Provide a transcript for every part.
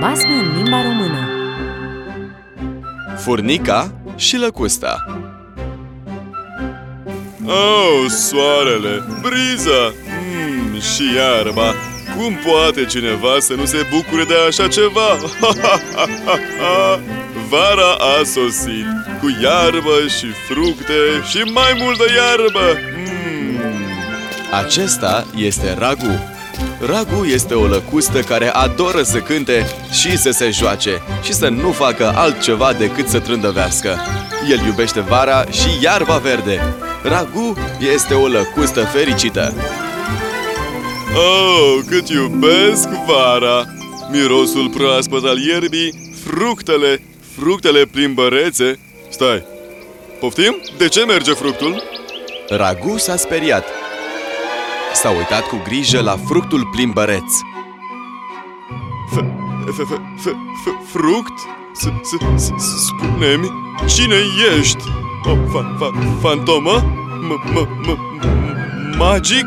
Basme în limba română. Furnica și lăcusta. Oh, soarele, briza mm, și iarba. Cum poate cineva să nu se bucure de așa ceva? Vara a sosit Cu iarbă și fructe și mai multă iarbă. Mm. Acesta este Ragu Ragu este o lăcustă care adoră să cânte și să se joace și să nu facă altceva decât să trândăvească. El iubește vara și iarba verde. Ragu este o lăcustă fericită. Oh, cât iubesc vara! Mirosul proaspăt al ierbii, fructele, fructele plimbărețe Stai, poftim? De ce merge fructul? Ragu s-a speriat S-a uitat cu grijă la fructul plimbăreț Fruct? Spune-mi, cine ești? Fantomă? Magic?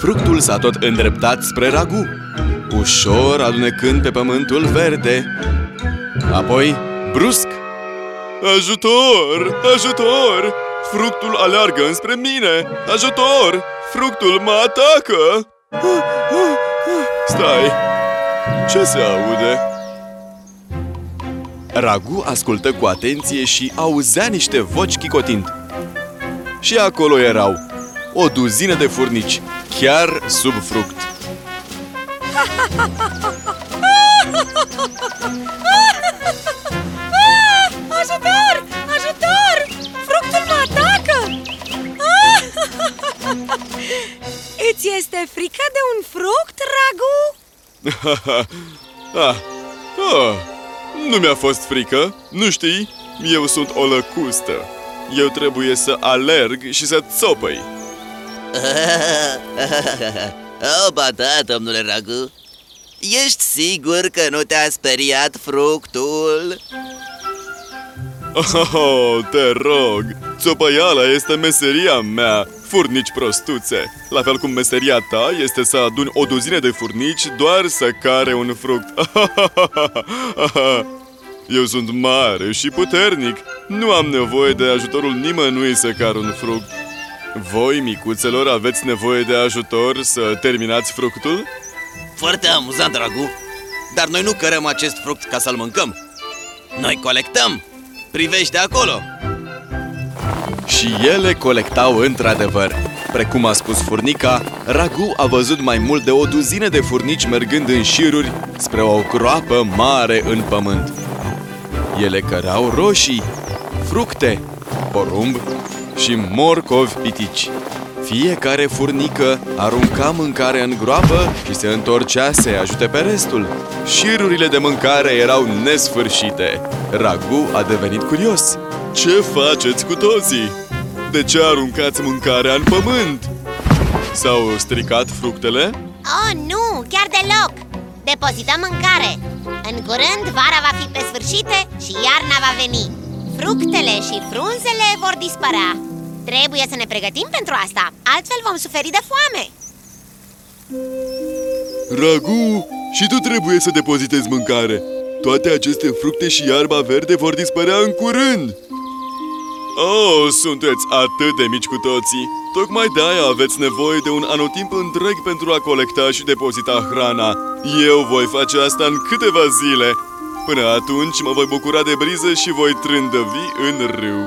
Fructul s-a tot îndreptat spre Ragu Ușor alunecând pe pământul verde Apoi, brusc Ajutor! Ajutor! Fructul aleargă înspre mine! Ajutor! Fructul mă atacă! Stai! Ce se aude? Ragu ascultă cu atenție și auzea niște voci chicotind. Și acolo erau o duzină de furnici, chiar sub fruct. Ajutor! este frică de un fruct, Ragu? ah, ah, nu mi-a fost frică, nu știi? Eu sunt o lăcustă Eu trebuie să alerg și să țopăi Oh, ba da, domnule Ragu Ești sigur că nu te-a speriat fructul? Oh, te rog, țopăiala este meseria mea furnici prostuțe. La fel cum meseria ta este să aduni o duzină de furnici doar să care un fruct. Eu sunt mare și puternic. Nu am nevoie de ajutorul nimănui să car un fruct. Voi, micuțelor, aveți nevoie de ajutor să terminați fructul? Foarte amuzant, Dragu. Dar noi nu cărăm acest fruct ca să-l mâncăm. Noi colectăm. Privește acolo! Și ele colectau într-adevăr. Precum a spus furnica, Ragu a văzut mai mult de o duzină de furnici mergând în șiruri spre o groapă mare în pământ. Ele cărau roșii, fructe, porumb și morcovi pitici. Fiecare furnică arunca mâncare în groapă și se întorcea să ajute pe restul. Șirurile de mâncare erau nesfârșite. Ragu a devenit curios. Ce faceți cu toții? De ce aruncați mâncarea în pământ? S-au stricat fructele? Oh, nu, chiar deloc! Depozităm mâncare! În curând, vara va fi pe sfârșite și iarna va veni Fructele și frunzele vor dispărea Trebuie să ne pregătim pentru asta, altfel vom suferi de foame Ragu, și tu trebuie să depozitezi mâncare Toate aceste fructe și iarba verde vor dispărea în curând Oh, sunteți atât de mici cu toții! Tocmai de-aia aveți nevoie de un anotimp întreg pentru a colecta și depozita hrana. Eu voi face asta în câteva zile. Până atunci mă voi bucura de briză și voi trândăvi în râu.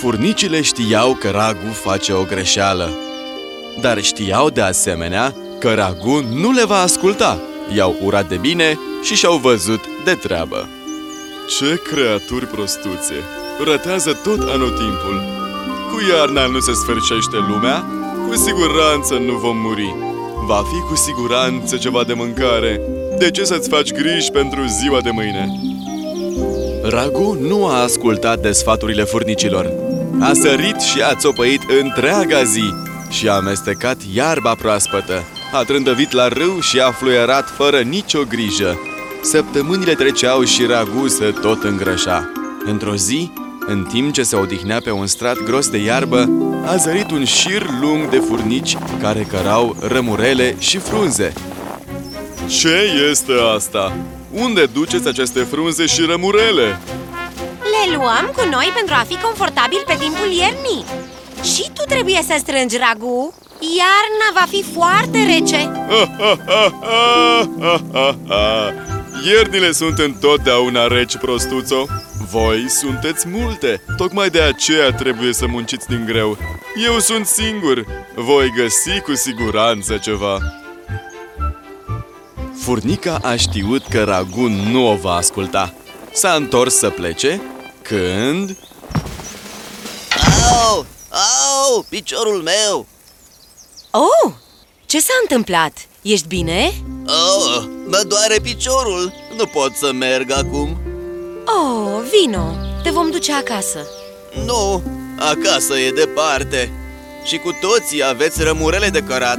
Furnicile știau că Ragu face o greșeală, dar știau de asemenea că Ragu nu le va asculta. I-au urat de bine și și-au văzut de treabă. Ce creaturi prostuțe! Rătează tot anotimpul! Cu iarna nu se sfârșește lumea, cu siguranță nu vom muri. Va fi cu siguranță ceva de mâncare. De ce să-ți faci griji pentru ziua de mâine? Ragu nu a ascultat de sfaturile furnicilor. A sărit și a țopăit întreaga zi și a amestecat iarba proaspătă. A trândăvit la râu și a fluierat fără nicio grijă. Săptămânile treceau și Ragu se tot îngrășa. Într-o zi, în timp ce se odihnea pe un strat gros de iarbă, a zărit un șir lung de furnici care cărau rămurele și frunze. Ce este asta? Unde duceți aceste frunze și rămurele? Le luăm cu noi pentru a fi confortabil pe timpul iernii Și tu trebuie să strângi, Ragu Iarna va fi foarte rece Iernile sunt întotdeauna reci, prostuțo Voi sunteți multe Tocmai de aceea trebuie să munciți din greu Eu sunt singur Voi găsi cu siguranță ceva Furnica a știut că Ragu nu o va asculta. S-a întors să plece când... Au! Au! Piciorul meu! Oh, ce s-a întâmplat? Ești bine? Oh, mă doare piciorul! Nu pot să merg acum! Oh, vino, te vom duce acasă Nu, acasă e departe Și cu toții aveți rămurele de cărat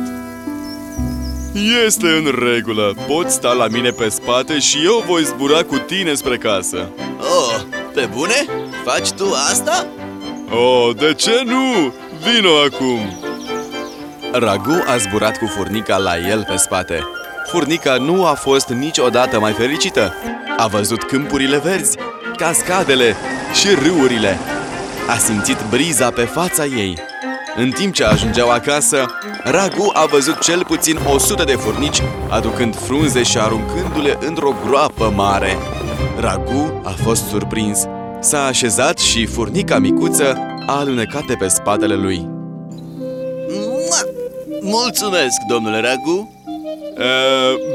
Este în regulă Poți sta la mine pe spate și eu voi zbura cu tine spre casă Oh, pe bune? Faci tu asta? Oh, de ce nu? Vino acum! Ragu a zburat cu furnica la el pe spate. Furnica nu a fost niciodată mai fericită. A văzut câmpurile verzi, cascadele și râurile. A simțit briza pe fața ei. În timp ce ajungeau acasă, Ragu a văzut cel puțin o sută de furnici aducând frunze și aruncându-le într-o groapă mare. Ragu a fost surprins. S-a așezat și furnica micuță a alunecat pe spatele lui. Mua! Mulțumesc, domnule Ragu! E,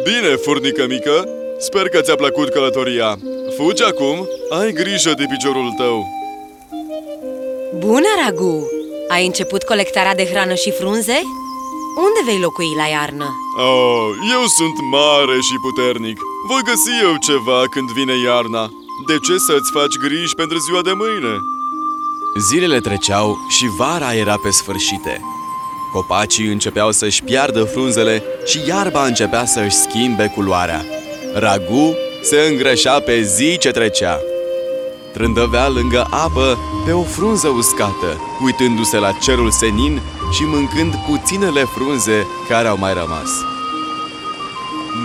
bine, furnică mică Sper că ți-a plăcut călătoria Fugi acum, ai grijă de piciorul tău Bună, Ragu! Ai început colectarea de hrană și frunze? Unde vei locui la iarnă? Oh, eu sunt mare și puternic Voi găsi eu ceva când vine iarna De ce să-ți faci griji pentru ziua de mâine? Zilele treceau și vara era pe sfârșite. Copacii începeau să-și piardă frunzele și iarba începea să-și schimbe culoarea. Ragu se îngrășea pe zi ce trecea. Trândăvea lângă apă pe o frunză uscată, uitându-se la cerul senin și mâncând puținele frunze care au mai rămas.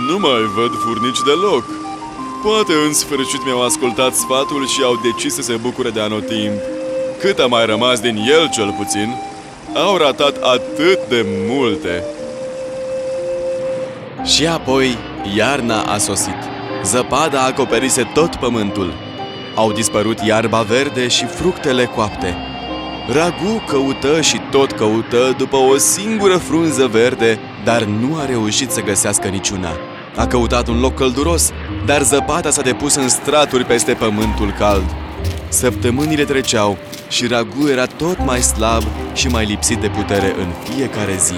Nu mai văd furnici deloc Poate în sfârșit mi-au ascultat sfatul și au decis să se bucure de anotimp Cât a mai rămas din el cel puțin Au ratat atât de multe Și apoi iarna a sosit. Zăpada acoperise tot pământul. Au dispărut iarba verde și fructele coapte. Ragu căută și tot căută după o singură frunză verde, dar nu a reușit să găsească niciuna. A căutat un loc călduros, dar zăpada s-a depus în straturi peste pământul cald. Săptămânile treceau și Ragu era tot mai slab și mai lipsit de putere în fiecare zi.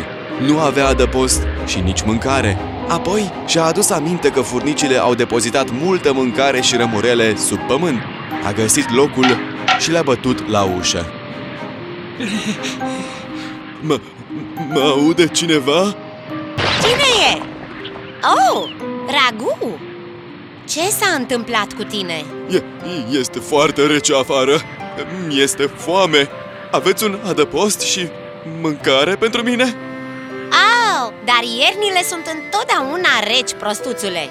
Nu avea adăpost și nici mâncare. Apoi și-a adus aminte că furnicile au depozitat multă mâncare și rămurele sub pământ. A găsit locul și le-a bătut la ușă. Mă, mă aude cineva? Cine e? Oh, Ragu! Ce s-a întâmplat cu tine? E, este foarte rece afară Mi-este foame Aveți un adăpost și mâncare pentru mine? Oh, dar iernile sunt întotdeauna reci, prostuțule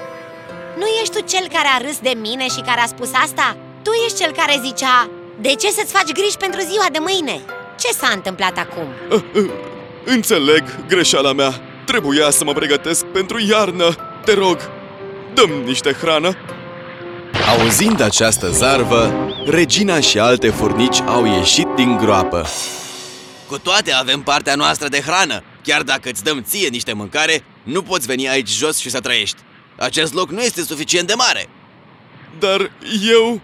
Nu ești tu cel care a râs de mine și care a spus asta? Tu ești cel care zicea De ce să-ți faci griji pentru ziua de mâine? Ce s-a întâmplat acum? Uh, uh, Înțeleg greșeala mea Trebuia să mă pregătesc pentru iarnă Te rog, dăm niște hrană Auzind această zarvă, regina și alte furnici au ieșit din groapă. Cu toate avem partea noastră de hrană Chiar dacă îți dăm ție niște mâncare, nu poți veni aici jos și să trăiești Acest loc nu este suficient de mare Dar eu...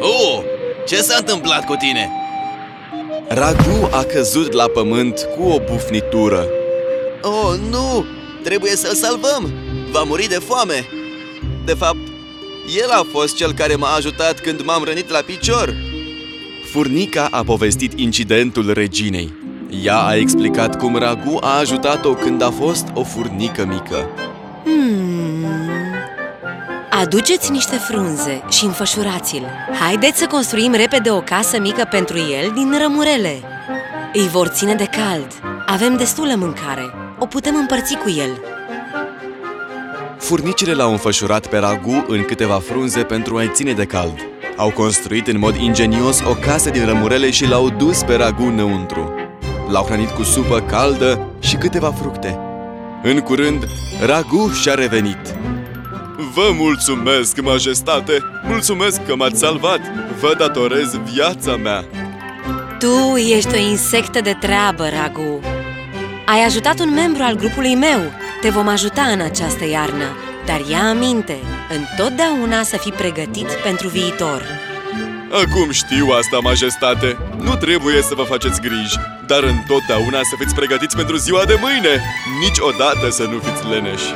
Oh, ce s-a întâmplat cu tine? Ragu a căzut la pământ cu o bufnitură. Oh, nu! Trebuie să-l salvăm! Va muri de foame! De fapt, el a fost cel care m-a ajutat când m-am rănit la picior. Furnica a povestit incidentul reginei. Ea a explicat cum Ragu a ajutat-o când a fost o furnică mică. Aduceți niște frunze și înfășurați-l. Haideți să construim repede o casă mică pentru el din rămurele. Îi vor ține de cald. Avem destulă mâncare. O putem împărți cu el Furnicile l-au înfășurat pe Ragu în câteva frunze pentru a-i ține de cald. Au construit în mod ingenios o casă din rămurele și l-au dus pe Ragu înăuntru. L-au hrănit cu supă caldă și câteva fructe. În curând, Ragu și-a revenit. Vă mulțumesc, majestate! Mulțumesc că m-ați salvat! Vă datorez viața mea! Tu ești o insectă de treabă, Ragu Ai ajutat un membru al grupului meu Te vom ajuta în această iarnă Dar ia aminte, întotdeauna să fii pregătit pentru viitor Acum știu asta, majestate! Nu trebuie să vă faceți griji, dar întotdeauna să fiți pregătiți pentru ziua de mâine! Niciodată să nu fiți leneși!